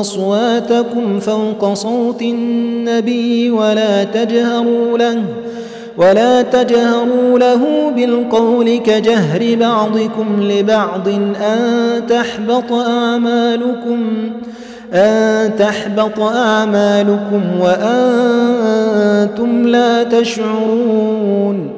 أصواتكم فوق صوت النبي ولا تجهروا له ولا تجهروا له بالقول كجهر بعضكم لبعض أن تحبط أعمالكم أن تحبط أعمالكم وأنتم لا تشعرون.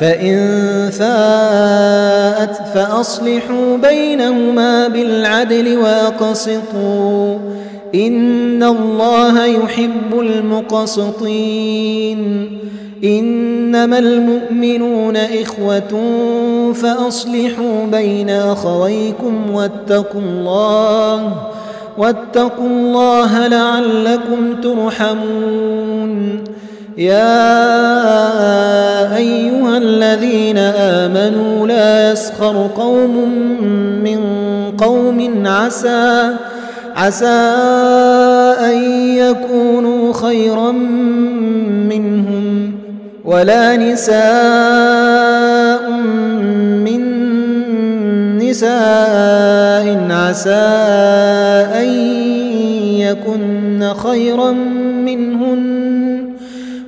فإن فاءت فأصلحوا بينهما بالعدل وأقسطوا. إن الله يحب المقسطين. إنما المؤمنون إخوة فأصلحوا بين أخويكم واتقوا الله واتقوا الله لعلكم ترحمون. يا أيها الذين آمنوا لا يسخر قوم من قوم عسى عسى أن يكونوا خيرا منهم ولا نساء من نساء عسى أن يكن خيرا منهن.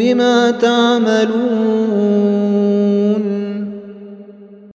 بما تعملون